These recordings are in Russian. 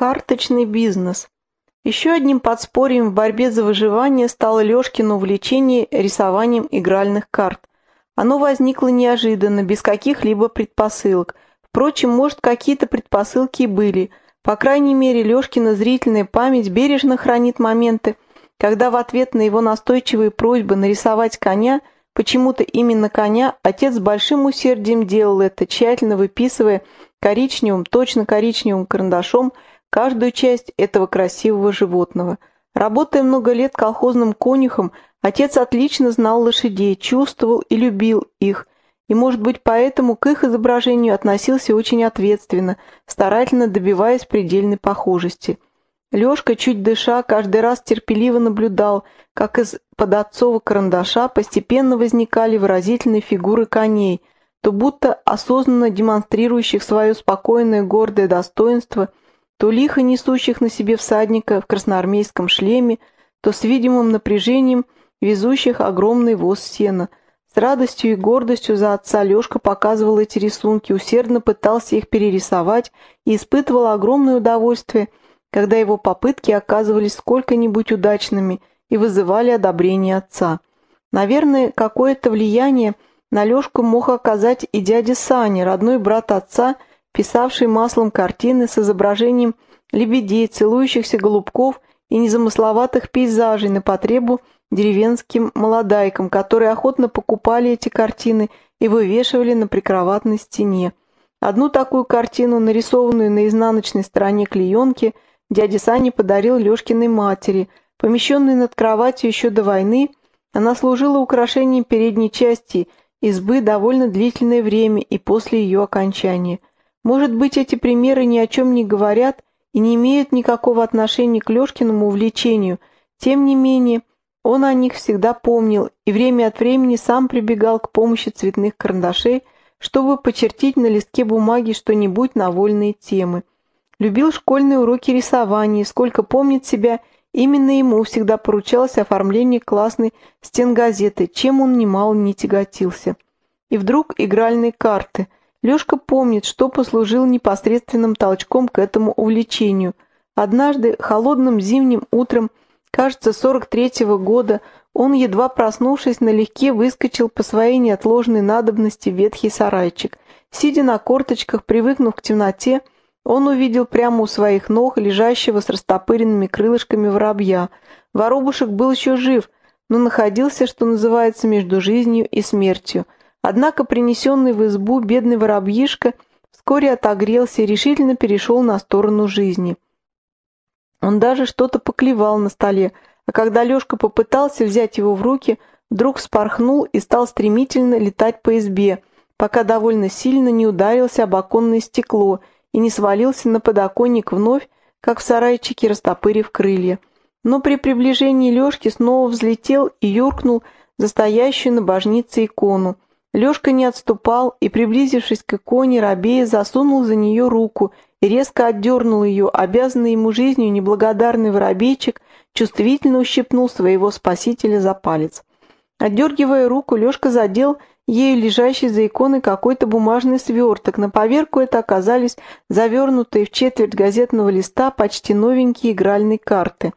Карточный бизнес. Еще одним подспорьем в борьбе за выживание стало Лешкино увлечение рисованием игральных карт. Оно возникло неожиданно, без каких-либо предпосылок. Впрочем, может, какие-то предпосылки и были. По крайней мере, Лешкина зрительная память бережно хранит моменты, когда в ответ на его настойчивые просьбы нарисовать коня, почему-то именно коня, отец с большим усердием делал это, тщательно выписывая коричневым, точно коричневым карандашом каждую часть этого красивого животного. Работая много лет колхозным конюхом, отец отлично знал лошадей, чувствовал и любил их, и, может быть, поэтому к их изображению относился очень ответственно, старательно добиваясь предельной похожести. Лешка, чуть дыша, каждый раз терпеливо наблюдал, как из-под отцова карандаша постепенно возникали выразительные фигуры коней, то будто осознанно демонстрирующих свое спокойное гордое достоинство – то лихо несущих на себе всадника в красноармейском шлеме, то с видимым напряжением везущих огромный воз сена. С радостью и гордостью за отца Лешка показывал эти рисунки, усердно пытался их перерисовать и испытывал огромное удовольствие, когда его попытки оказывались сколько-нибудь удачными и вызывали одобрение отца. Наверное, какое-то влияние на Лешку мог оказать и дядя Саня, родной брат отца – писавший маслом картины с изображением лебедей, целующихся голубков и незамысловатых пейзажей на потребу деревенским молодайкам, которые охотно покупали эти картины и вывешивали на прикроватной стене. Одну такую картину, нарисованную на изнаночной стороне клеенки, дядя Сани подарил Лешкиной матери. Помещенной над кроватью еще до войны, она служила украшением передней части избы довольно длительное время и после ее окончания – может быть, эти примеры ни о чем не говорят и не имеют никакого отношения к Лешкиному увлечению, тем не менее, он о них всегда помнил и время от времени сам прибегал к помощи цветных карандашей, чтобы почертить на листке бумаги что-нибудь на вольные темы. Любил школьные уроки рисования, сколько помнит себя, именно ему всегда поручалось оформление классной стенгазеты, чем он немало не тяготился. И вдруг игральные карты – Лешка помнит, что послужил непосредственным толчком к этому увлечению. Однажды, холодным зимним утром, кажется, 43-го года, он, едва проснувшись, налегке выскочил по своей неотложной надобности в ветхий сарайчик. Сидя на корточках, привыкнув к темноте, он увидел прямо у своих ног лежащего с растопыренными крылышками воробья. Воробушек был еще жив, но находился, что называется, между жизнью и смертью – Однако принесенный в избу бедный воробьишка вскоре отогрелся и решительно перешел на сторону жизни. Он даже что-то поклевал на столе, а когда Лешка попытался взять его в руки, вдруг спорхнул и стал стремительно летать по избе, пока довольно сильно не ударился об оконное стекло и не свалился на подоконник вновь, как в сарайчике, растопырив крылья. Но при приближении Лешки снова взлетел и юркнул за стоящую на божнице икону, Лешка не отступал и, приблизившись к иконе, рабея засунул за нее руку и резко отдернул ее, обязанный ему жизнью неблагодарный воробейчик чувствительно ущипнул своего спасителя за палец. Отдергивая руку, Лешка задел ею лежащий за иконой какой-то бумажный сверток. На поверку это оказались завернутые в четверть газетного листа почти новенькие игральные карты.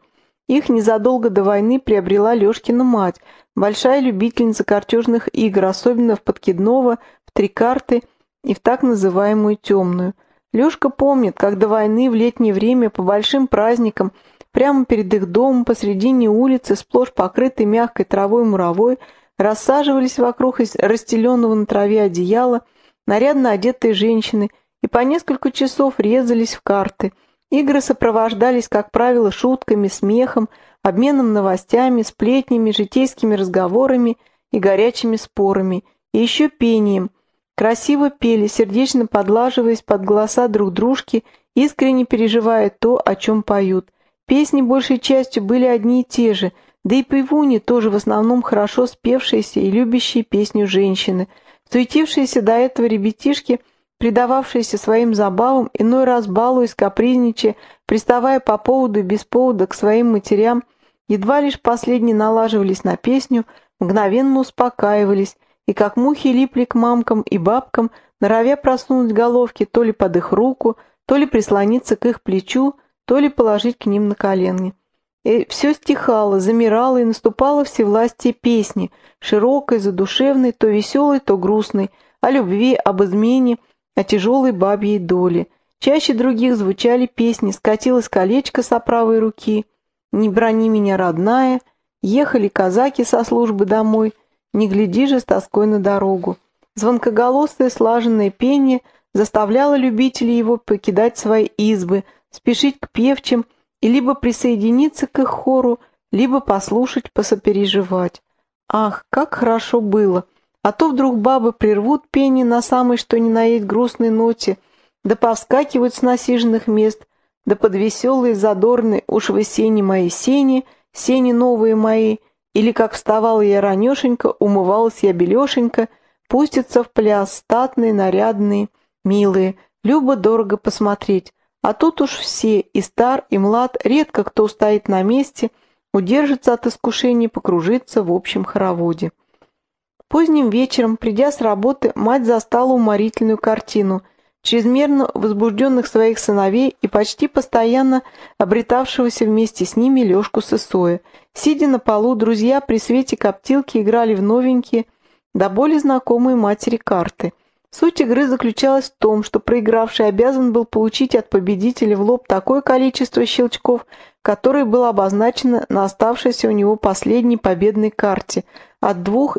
Их незадолго до войны приобрела Лешкина мать, Большая любительница картежных игр, особенно в подкидного, в три карты и в так называемую темную. Лешка помнит, как до войны в летнее время по большим праздникам прямо перед их домом посредине улицы, сплошь покрытой мягкой травой муровой, рассаживались вокруг расстеленного на траве одеяла нарядно одетые женщины и по несколько часов резались в карты. Игры сопровождались, как правило, шутками, смехом, обменом новостями, сплетнями, житейскими разговорами и горячими спорами, и еще пением. Красиво пели, сердечно подлаживаясь под голоса друг дружки, искренне переживая то, о чем поют. Песни большей частью были одни и те же, да и певуни тоже в основном хорошо спевшиеся и любящие песню женщины. Суетившиеся до этого ребятишки, предававшиеся своим забавам, иной раз балуясь, капризничая, приставая по поводу и без повода к своим матерям, Едва лишь последние налаживались на песню, мгновенно успокаивались и как мухи липли к мамкам и бабкам, норовя проснуть головки то ли под их руку, то ли прислониться к их плечу, то ли положить к ним на колени. И все стихало, замирало и наступало всевластие песни, широкой, задушевной, то веселой, то грустной, о любви, об измене, о тяжелой бабьей доле. Чаще других звучали песни «Скатилось колечко с правой руки», «Не брони меня, родная», «Ехали казаки со службы домой», «Не гляди же с тоской на дорогу». Звонкоголосое слаженное пение заставляло любителей его покидать свои избы, спешить к певчим и либо присоединиться к их хору, либо послушать, посопереживать. Ах, как хорошо было! А то вдруг бабы прервут пение на самой что ни на есть грустной ноте, да повскакивают с насиженных мест, да под веселые задорные «Уж вы сени мои сени», «Сени новые мои», или, как вставала я ранешенько, умывалась я белешенько, пустятся в пляс статные, нарядные, милые, любо-дорого посмотреть, а тут уж все, и стар, и млад, редко кто стоит на месте, удержится от искушения покружиться в общем хороводе. Поздним вечером, придя с работы, мать застала уморительную картину чрезмерно возбужденных своих сыновей и почти постоянно обретавшегося вместе с ними Лешку Сысоя. Сидя на полу, друзья при свете коптилки играли в новенькие, до боли знакомые матери карты – Суть игры заключалась в том, что проигравший обязан был получить от победителя в лоб такое количество щелчков, которое было обозначено на оставшейся у него последней победной карте, от двух,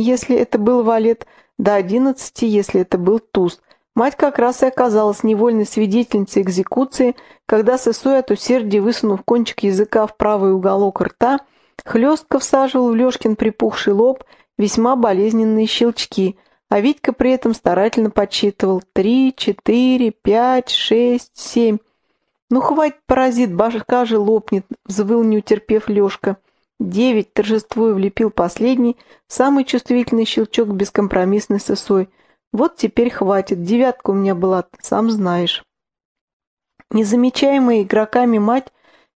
если это был валет, до одиннадцати, если это был туз. Мать как раз и оказалась невольной свидетельницей экзекуции, когда Сысой от усердия, высунув кончик языка в правый уголок рта, хлестко всаживал в Лешкин припухший лоб весьма болезненные щелчки – а Витька при этом старательно подсчитывал три, четыре, пять, шесть, семь. «Ну, хватит, паразит, башка же лопнет», — взвыл, не утерпев Лешка. Девять, торжествуя, влепил последний, самый чувствительный щелчок бескомпромиссной сосой. «Вот теперь хватит, девятка у меня была, сам знаешь». Незамечаемая игроками мать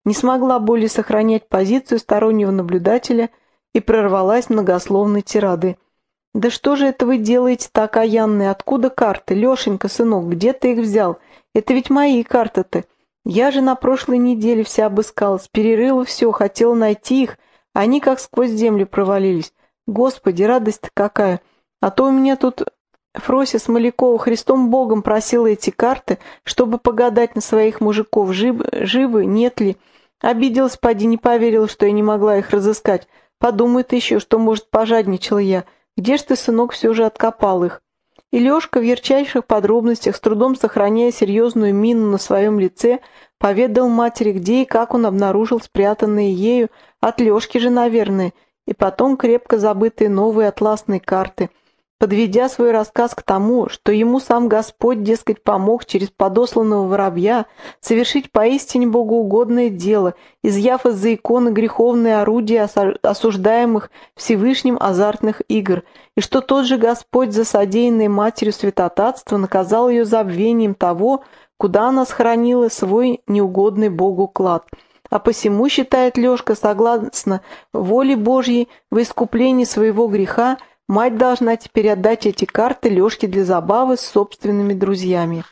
не смогла более сохранять позицию стороннего наблюдателя и прорвалась многословной тирадой. «Да что же это вы делаете так окаянные? Откуда карты? Лешенька, сынок, где ты их взял? Это ведь мои карты-то. Я же на прошлой неделе вся обыскалась, перерыла все, хотела найти их. Они как сквозь землю провалились. Господи, радость-то какая! А то у меня тут Фрося Смолякова Христом Богом просила эти карты, чтобы погадать на своих мужиков, жив, живы, нет ли. Обиделась, поди, не поверила, что я не могла их разыскать. Подумает еще, что, может, пожадничала я». Где ж ты, сынок, все же откопал их? И Лешка в ярчайших подробностях, с трудом сохраняя серьезную мину на своем лице, поведал матери, где и как он обнаружил спрятанные ею, от Лешки же, наверное, и потом крепко забытые новые атласные карты, подведя свой рассказ к тому, что ему сам Господь, дескать, помог через подосланного воробья совершить поистине богоугодное дело, изъяв из-за иконы греховные орудия осуждаемых Всевышним азартных игр, и что тот же Господь за содеянное матерью святотатство наказал ее забвением того, куда она сохранила свой неугодный Богу клад – а посему, считает Лешка, согласно воле Божьей, в искуплении своего греха Мать должна теперь отдать эти карты Лешке для забавы с собственными друзьями.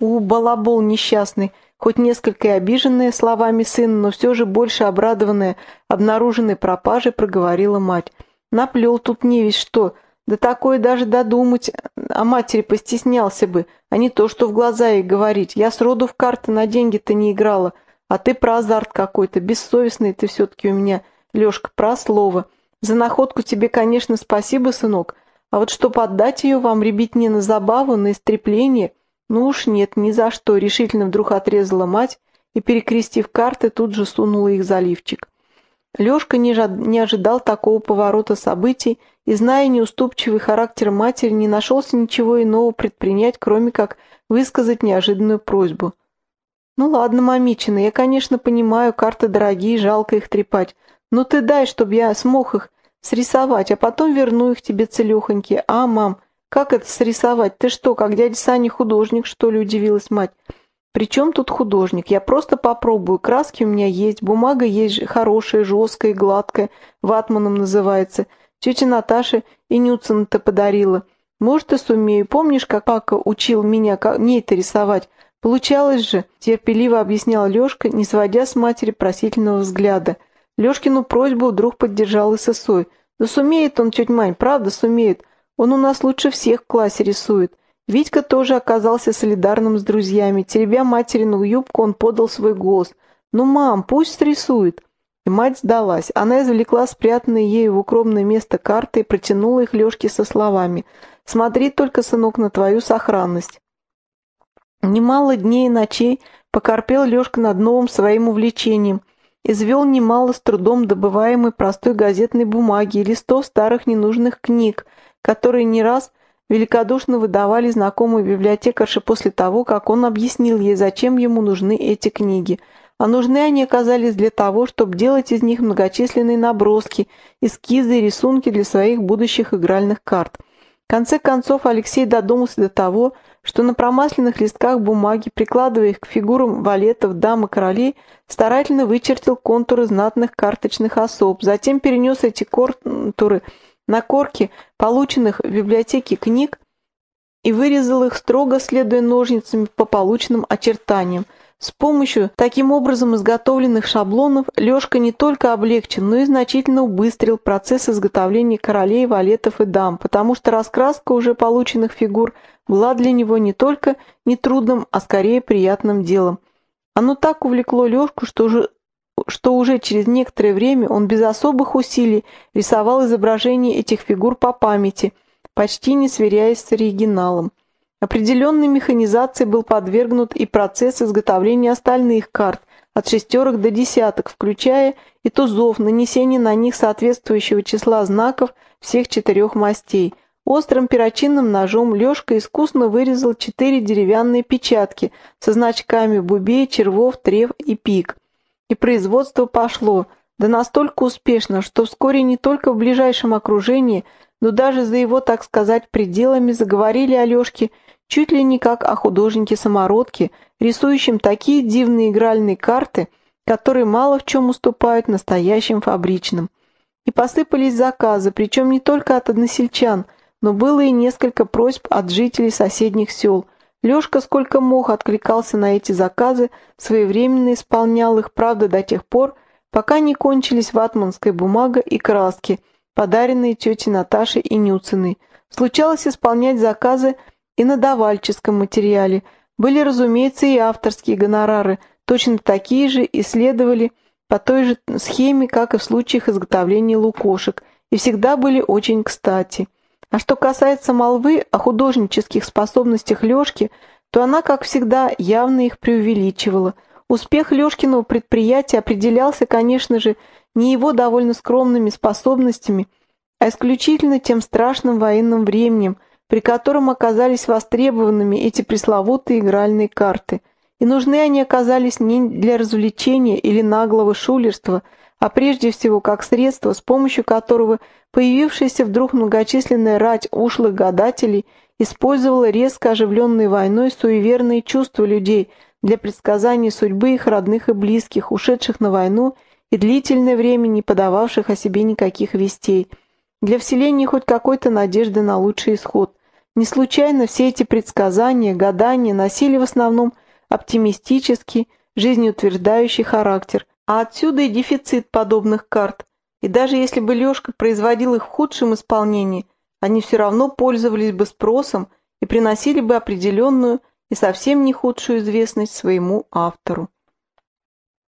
У, балабол несчастный, хоть несколько и обиженная словами сына, но все же больше обрадованная обнаруженной пропажей, проговорила мать. Наплел тут не весь что, да такое даже додумать о матери постеснялся бы, а не то, что в глаза ей говорить. Я сроду в карты на деньги-то не играла, а ты про азарт какой-то, бессовестный ты все-таки у меня, Лешка, про слово. За находку тебе, конечно, спасибо, сынок, а вот чтоб отдать ее вам, ребятне, на забаву, на истрепление, ну уж нет, ни за что, решительно вдруг отрезала мать и, перекрестив карты, тут же сунула их за лифчик. Лешка не, не ожидал такого поворота событий и, зная неуступчивый характер матери, не нашелся ничего иного предпринять, кроме как высказать неожиданную просьбу. «Ну ладно, мамичина, я, конечно, понимаю, карты дорогие, жалко их трепать, ну ты дай, чтобы я смог их срисовать, а потом верну их тебе целехонькие. А, мам, как это срисовать? Ты что, как дядя Саня художник, что ли, удивилась мать? При чем тут художник? Я просто попробую. Краски у меня есть, бумага есть хорошая, жесткая, гладкая, ватманом называется. Тетя Наташа и Нюцина-то подарила. Может, и сумею. Помнишь, как папа учил меня как ней-то рисовать? Получалось же, терпеливо объяснял Лешка, не сводя с матери просительного взгляда. Лешкину просьбу вдруг поддержал и Сысой. «Да сумеет он, тетя Мань, правда сумеет. Он у нас лучше всех в классе рисует». Витька тоже оказался солидарным с друзьями. Теребя материну юбку, он подал свой голос. «Ну, мам, пусть срисует». И мать сдалась. Она извлекла спрятанные ею в укромное место карты и протянула их Лешке со словами «Смотри только, сынок, на твою сохранность». Немало дней и ночей покорпел Лешка над новым своим увлечением, извел немало с трудом добываемой простой газетной бумаги и листов старых ненужных книг, которые не раз великодушно выдавали знакомые библиотекарши после того, как он объяснил ей, зачем ему нужны эти книги – а нужны они оказались для того, чтобы делать из них многочисленные наброски, эскизы и рисунки для своих будущих игральных карт. В конце концов Алексей додумался до того, что на промасленных листках бумаги, прикладывая их к фигурам валетов, дам и королей, старательно вычертил контуры знатных карточных особ, затем перенес эти контуры на корки полученных в библиотеке книг и вырезал их строго, следуя ножницами по полученным очертаниям – с помощью таким образом изготовленных шаблонов Лешка не только облегчил, но и значительно убыстрил процесс изготовления королей, валетов и дам, потому что раскраска уже полученных фигур была для него не только нетрудным, а скорее приятным делом. Оно так увлекло Лешку, что уже, что уже через некоторое время он без особых усилий рисовал изображения этих фигур по памяти, почти не сверяясь с оригиналом. Определенной механизации был подвергнут и процесс изготовления остальных карт, от шестерок до десяток, включая и тузов, нанесение на них соответствующего числа знаков всех четырех мастей. Острым перочинным ножом Лешка искусно вырезал четыре деревянные печатки со значками бубей, червов, трев и пик. И производство пошло, да настолько успешно, что вскоре не только в ближайшем окружении, но даже за его, так сказать, пределами заговорили о Лешке чуть ли не как о художнике-самородке, рисующем такие дивные игральные карты, которые мало в чем уступают настоящим фабричным. И посыпались заказы, причем не только от односельчан, но было и несколько просьб от жителей соседних сел. Лешка сколько мог откликался на эти заказы, своевременно исполнял их, правда, до тех пор, пока не кончились ватманская бумага и краски, подаренные тете Наташе и Нюциной. Случалось исполнять заказы и на давальческом материале. Были, разумеется, и авторские гонорары, точно такие же и следовали по той же схеме, как и в случаях изготовления лукошек, и всегда были очень кстати. А что касается молвы о художнических способностях Лешки, то она, как всегда, явно их преувеличивала. Успех Лешкиного предприятия определялся, конечно же, не его довольно скромными способностями, а исключительно тем страшным военным временем – при котором оказались востребованными эти пресловутые игральные карты. И нужны они оказались не для развлечения или наглого шулерства, а прежде всего как средство, с помощью которого появившаяся вдруг многочисленная рать ушлых гадателей использовала резко оживленной войной суеверные чувства людей для предсказания судьбы их родных и близких, ушедших на войну и длительное время не подававших о себе никаких вестей, для вселения хоть какой-то надежды на лучший исход. Не случайно все эти предсказания, гадания носили в основном оптимистический, жизнеутверждающий характер, а отсюда и дефицит подобных карт. И даже если бы Лешка производил их в худшем исполнении, они все равно пользовались бы спросом и приносили бы определенную и совсем не худшую известность своему автору.